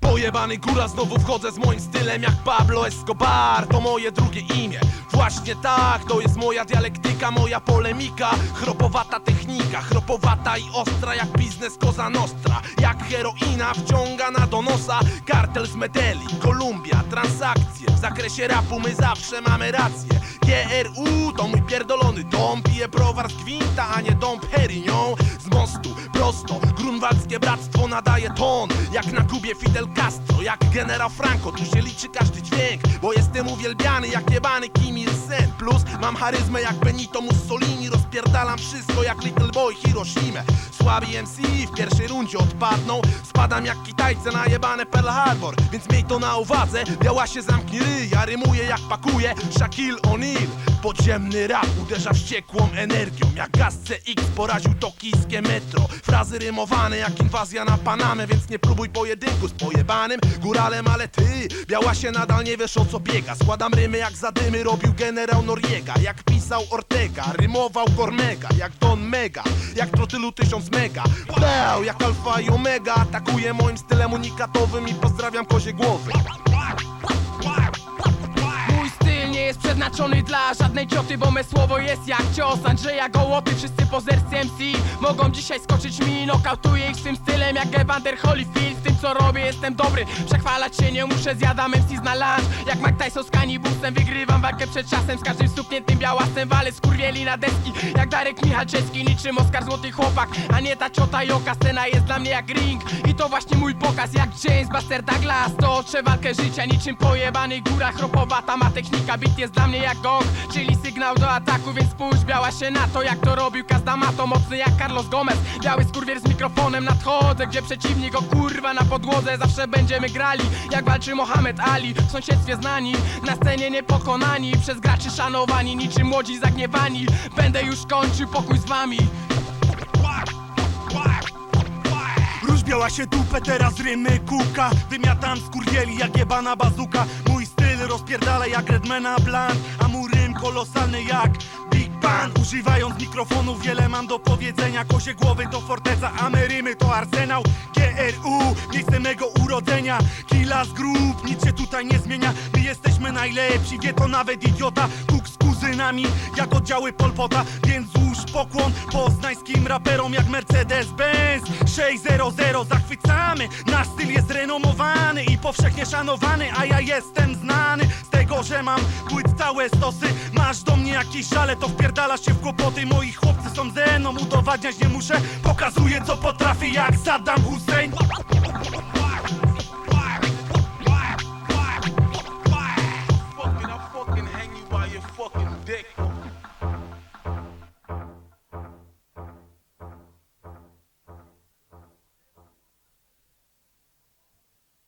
Pojebany góra, znowu wchodzę z moim stylem jak Pablo Escobar. To moje drugie imię. Właśnie tak, to jest moja dialektyka, moja polemika. Chropowata technika, chropowata i ostra jak biznes Koza Nostra. Jak heroina wciągana do nosa Kartel z Medeli, Kolumbia, transakcje. W zakresie rapu my zawsze mamy rację. GRU to mój pierdolony dom. Piję browar z gwinta, a nie dom Perignon grunwaldzkie bractwo nadaje ton Jak na Kubie Fidel Castro, jak generał Franco. Tu się liczy każdy dźwięk, bo jestem uwielbiany Jak jebany Kim Il-sen. Plus mam charyzmę jak Benito Mussolini Rozpierdalam wszystko jak Little Boy Hiroshima. Słabi MC w pierwszej rundzie odpadną Spadam jak Kitajce na jebane Pearl Harbor. Więc miej to na uwadze, biała się zamknie ryj Ja rymuję jak pakuję Shaquille O'Neal Podziemny rap uderza wściekłą energią. Jak gaz CX poraził tokijskie metro. Frazy rymowane jak inwazja na Panamę Więc nie próbuj pojedynku z pojebanym góralem Ale ty, biała się nadal nie wiesz o co biega. Składam rymy jak zadymy robił generał Noriega. Jak pisał Ortega, rymował Kormega Jak Don Mega, jak trotylu tysiąc mega. Beł, jak alfa i omega Atakuje moim stylem unikatowym I pozdrawiam kozie głowy przeznaczony dla żadnej cioty Bo me słowo jest jak cios. Andrzeja Gołoty Wszyscy pozercy MC mogą dzisiaj skoczyć mi Nokautuję ich swym stylem jak Evander Holyfield. W tym co robię jestem dobry. Przechwalać się nie muszę Zjadam MC na lunch. Jak Mike Tyson z kanibusem Wygrywam walkę przed czasem. Z każdym stukniętym białasem Walę skurwieli na deski. Jak Darek Michalczewski Niczym Oskar Złoty Chłopak. A nie ta ciota joka Scena jest dla mnie jak ring. I to właśnie mój pokaz Jak James Buster Douglas To otrze walkę życia Niczym pojebany góra chropowata Ma technika Beat jest dla mnie jak gong Czyli sygnał do ataku Więc spójrz biała się na to Jak to robił Kazda to Mocny jak Carlos Gomez. Biały skurwier z mikrofonem Nadchodzę Gdzie przeciwnik o kurwa na podłodze. Zawsze będziemy grali Jak walczy Mohamed Ali. W sąsiedztwie znani Na scenie niepokonani Przez graczy szanowani Niczym młodzi zagniewani. Będę już kończył pokój z wami. Różbiała się dupę, teraz rymy kuka. Wymiatam skurwieli jak jebana bazuka styl rozpierdala jak Redmana Blunt A mój rym kolosalny jak Big Bang. Używając mikrofonu wiele mam do powiedzenia. Kozie głowy to forteca, a my rymy to arsenał GRU, miejsce mego urodzenia Killa z grup, nic się tutaj nie zmienia. My jesteśmy najlepsi, wie to nawet idiota. Kuk z kuzynami, jak oddziały Polpota Więc pokłon. Poznańskim raperom jak Mercedes-Benz. 600 zachwycamy. Nasz styl jest renomowany i powszechnie szanowany A ja jestem znany. Z tego, że mam płyt całe stosy Masz do mnie jakieś żale, to wpierdalasz się w kłopoty. Moi chłopcy są ze mną, udowadniać nie muszę. Pokazuję co potrafię jak Saddam Hussein